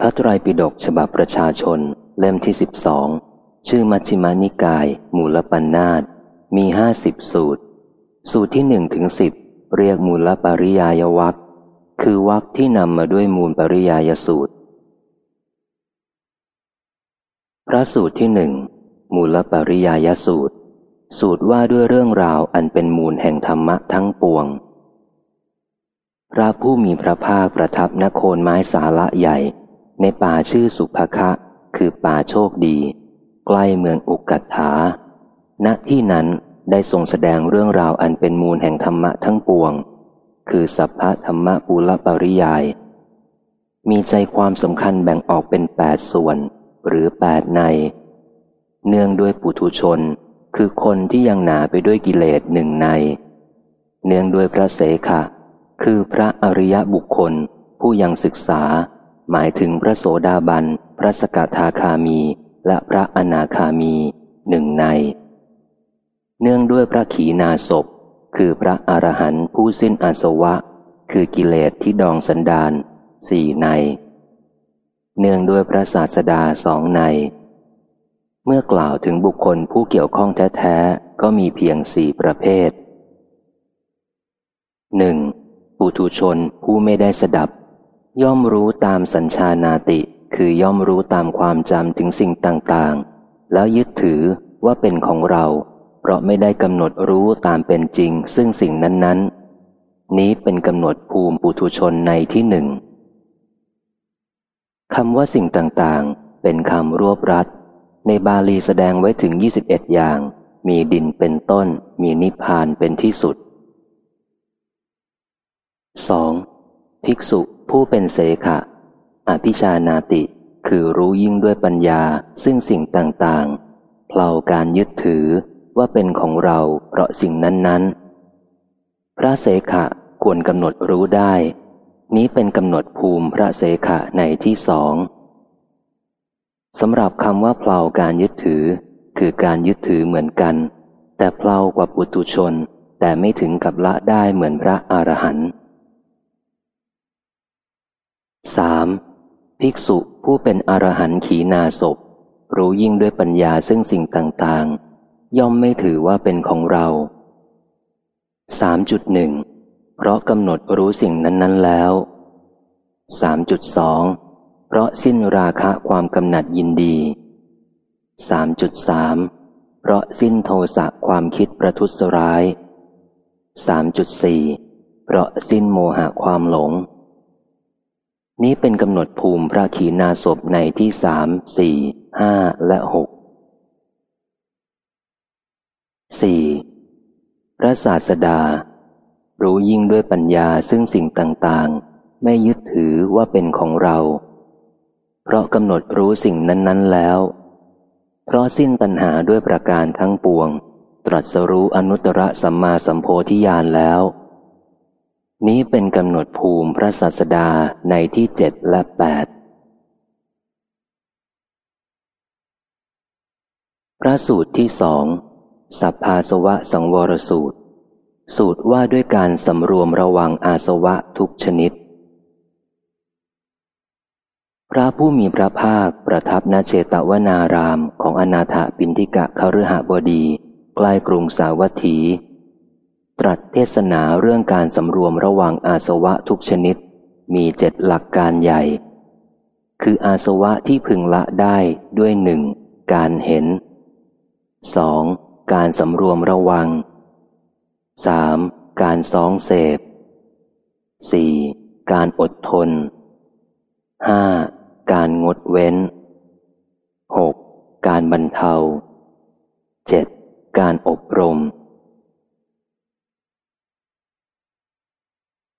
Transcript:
พระไตรปิฎกฉบับประชาชนเล่มที่สิบสองชื่อมัชฌิมานิกาย มูลปัญนาตมีห้าสิบสูตร สูตรที่หนึ่งถึงสิบเรียกมูลปริยายวัคคือวัคที่นำมาด้วยมูลปริยายสูตร พระสูตรที่หนึ่งมูลปริยายสูตร สูตรว่าด้วยเรื่องราวอันเป็นมูลแห่งธรรมะทั้งปวง พระผู้มีพระภาคประทับนโคนไม้สาละใหญ่ ในป่าชื่อสุภคะ คือป่าโชคดี ใกล้เมืองอุกกัตถาณที่นั้นได้ทรงแสดงเรื่องราวอันเป็นมูลแห่งธรรมะทั้งปวง คือสัพพะธรรมะปุลปริยาย มีใจความสำคัญแบ่งออกเป็นแปดส่วน หรือแปดใน เนื่องด้วยปุถุชน คือคนที่ยังหนาไปด้วยกิเลสหนึ่งใน เนื่องด้วยพระเสขะ คือพระอริยบุคคลผู้ยังศึกษา หมายถึงพระโสดาบัน พระสกทาคามี และพระอนาคามีหนึ่งใน เนื่องด้วยพระขีณาศพคือพระอรหันต์ผู้สิ้นอาสวะ คือกิเลสที่ดองสันดานสี่ใน เนื่องด้วยพระศาสดาสองใน เมื่อกล่าวถึงบุคคลผู้เกี่ยวข้องแท้ๆ ก็มีเพียงสี่ประเภทหนึ่งปุถุชนผู้ไม่ได้สดับ ย่อมรู้ตามสัญชานาติ คือย่อมรู้ตามความจำถึงสิ่งต่างๆ แล้วยึดถือว่าเป็นของเรา เพราะไม่ได้กำหนดรู้ตามเป็นจริง ซึ่งสิ่งนั้นๆ นี้เป็นกำหนดภูมิปุถุชนในที่หนึ่งคำว่าสิ่งต่างๆ เป็นคำรวบรัดในบาลีแสดงไว้ถึง 21 อย่าง มีดินเป็นต้น มีนิพพานเป็นที่สุด 2. ภิกษุ ผู้เป็นเสขะ อภิชานาติ คือรู้ยิ่งด้วยปัญญาซึ่งสิ่งต่างๆเพลาการยึดถือว่าเป็นของเราเพราะสิ่งนั้นๆ พระเสขะควรกำหนดรู้ได้ นี้เป็นกำหนดภูมิพระเสขะในที่สองสำหรับคำว่าเพลาการยึดถือ คือการยึดถือเหมือนกัน แต่เพลากว่าปุตุชน แต่ไม่ถึงกับละได้เหมือนพระอรหันต์ สามภิกษุผู้เป็นอรหันต์ขีนาศพรู้ยิ่งด้วยปัญญาซึ่งสิ่งต่างๆ ย่อมไม่ถือว่าเป็นของเรา 3.1 เพราะกำหนดรู้สิ่งนั้น ๆ แล้ว 3.2 เพราะสิ้นราคะความกำหนัดยินดี 3.3 เพราะสิ้นโทสะความคิดประทุษร้าย 3.4 เพราะสิ้นโมหะความหลง นี้เป็นกำหนดภูมิพระขีณาสพในที่สามสี่ห้าและหก 4. พระศาสดา รู้ยิ่งด้วยปัญญาซึ่งสิ่งต่างๆ ไม่ยึดถือว่าเป็นของเรา เพราะกำหนดรู้สิ่งนั้น ๆแล้ว เพราะสิ้นตัณหาด้วยประการทั้งปวง ตรัสรู้อนุตตรสัมมาสัมโพธิญาณแล้ว นี้เป็นกำหนดภูมิพระศาสดาในที่เจ็ดและแปดพระสูตรที่สองสัพพาสวะสังวรสูตร สูตรว่าด้วยการสำรวมระวังอาสวะทุกชนิด พระผู้มีพระภาคประทับนาเชตวนารามของอนาถปินทิกะคฤหบดี ใกล้กรุงสาวัตถี ตรัสเทศนาเรื่องการสำรวมระวังอาสวะทุกชนิด มีเจ็ดหลักการใหญ่ คืออาสวะที่พึงละได้ด้วยหนึ่งการเห็นสองการสำรวมระวัง 3. การซองเสพ 4. การอดทน 5. การงดเว้น 6. การบรรเทา 7. การอบรม